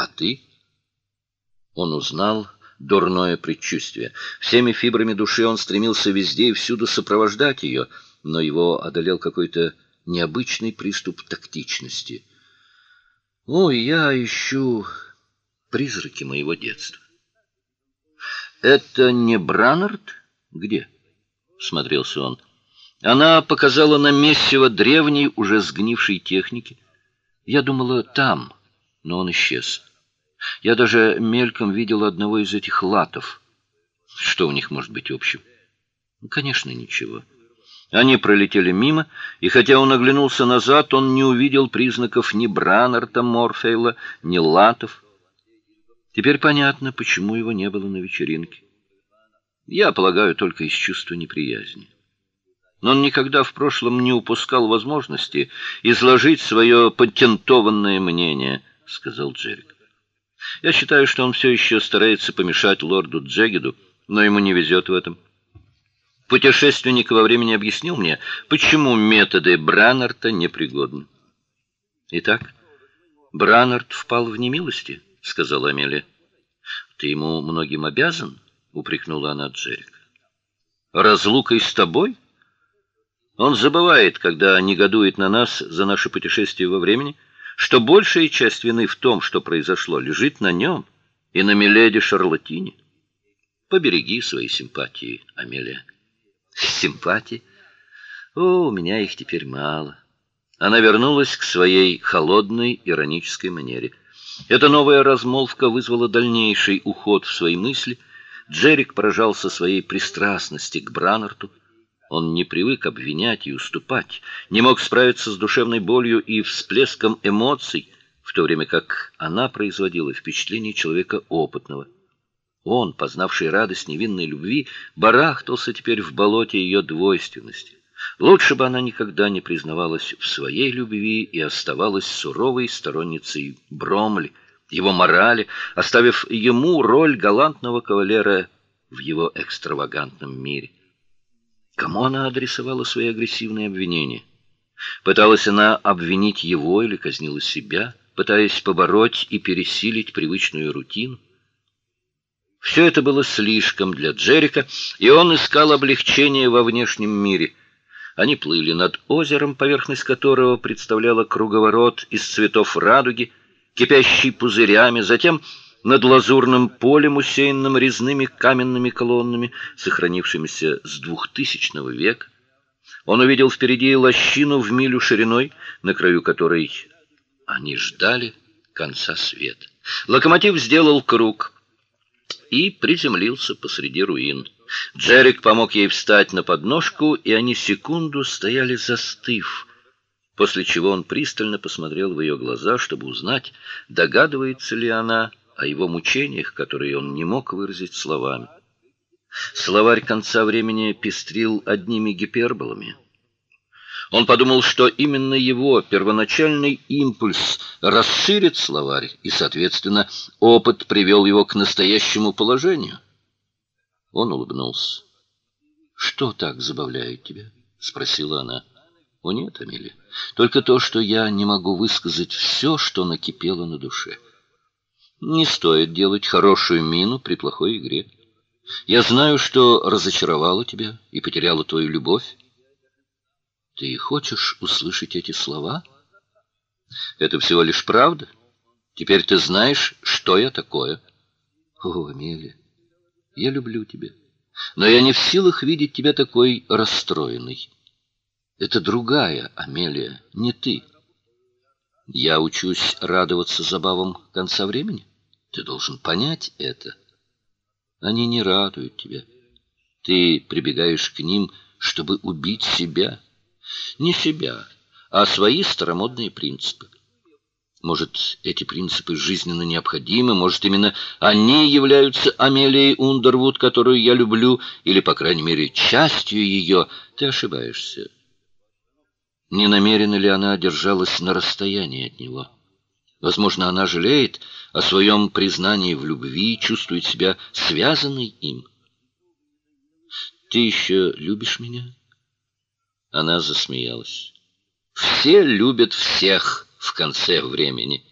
А ты? Он узнал дурное предчувствие. Всеми фибрами души он стремился везде и всюду сопровождать ее, но его одолел какой-то необычный приступ тактичности. Ой, я ищу призраки моего детства. Это не Бранард? Где? смотрелся он. Она показала на месиво древней, уже сгнившей техники. Я думала, там, но он исчез. Я даже мельком видел одного из этих латов. Что у них может быть общего? Ну, конечно, ничего. Они пролетели мимо, и хотя он оглянулся назад, он не увидел признаков ни Бранарта Морфейла, ни латов. Теперь понятно, почему его не было на вечеринке. Я полагаю, только из чувства неприязни. Но он никогда в прошлом не упускал возможности изложить свое патентованное мнение, сказал Джерик. Я считаю, что он все еще старается помешать лорду Джегеду, но ему не везет в этом. Путешественник во времени объяснил мне, почему методы Бранарта непригодны. Итак, Бранарт впал в немилости, сказала Амелия. Ты ему многим обязан, упрекнула она Джерика. Разлукой с тобой? Он забывает, когда негодует на нас за наше путешествие во времени, что большая часть вины в том, что произошло, лежит на нем и на миледи Шарлатине. Побереги свои симпатии, Амелия. Симпатии? О, у меня их теперь мало. Она вернулась к своей холодной иронической манере. Эта новая размолвка вызвала дальнейший уход в свои мысли. Джерик поражался своей пристрастности к Бранарту. Он не привык обвинять и уступать, не мог справиться с душевной болью и всплеском эмоций, в то время как она производила впечатление человека опытного. Он, познавший радость невинной любви, барахтался теперь в болоте ее двойственности. Лучше бы она никогда не признавалась в своей любви и оставалась суровой сторонницей Бромли, его морали, оставив ему роль галантного кавалера в его экстравагантном мире. Кому она адресовала свои агрессивные обвинения? Пыталась она обвинить его или казнила себя, пытаясь побороть и пересилить привычную рутину? Все это было слишком для Джерика, и он искал облегчения во внешнем мире. Они плыли над озером, поверхность которого представляла круговорот из цветов радуги, кипящий пузырями, затем над лазурным полем, усеянным резными каменными колоннами, сохранившимися с двухтысячного века. Он увидел впереди лощину в милю шириной, на краю которой они ждали конца света. Локомотив сделал круг и приземлился посреди руин. Джерик помог ей встать на подножку, и они секунду стояли застыв, после чего он пристально посмотрел в ее глаза, чтобы узнать, догадывается ли она о его мучениях, которые он не мог выразить словами. Словарь конца времени пестрил одними гиперболами. Он подумал, что именно его первоначальный импульс расширит словарь, и, соответственно, опыт привел его к настоящему положению. Он улыбнулся. Что так забавляет тебя? спросила она. О нет, Амелия, только то, что я не могу высказать все, что накипело на душе. Не стоит делать хорошую мину при плохой игре. Я знаю, что разочаровала тебя и потеряла твою любовь. Ты хочешь услышать эти слова? Это всего лишь правда. Теперь ты знаешь, что я такое. О, Амелия, я люблю тебя, но я не в силах видеть тебя такой расстроенной. Это другая Амелия, не ты. Я учусь радоваться забавам конца времени. Ты должен понять это. Они не радуют тебя. Ты прибегаешь к ним, чтобы убить себя. Не себя, а свои старомодные принципы. Может, эти принципы жизненно необходимы, может, именно они являются Амелией Ундервуд, которую я люблю, или, по крайней мере, частью ее. Ты ошибаешься. Не намерена ли она держалась на расстоянии от него? Возможно, она жалеет о своем признании в любви, чувствует себя связанной им. Ты еще любишь меня? Она засмеялась. Все любят всех в конце времени.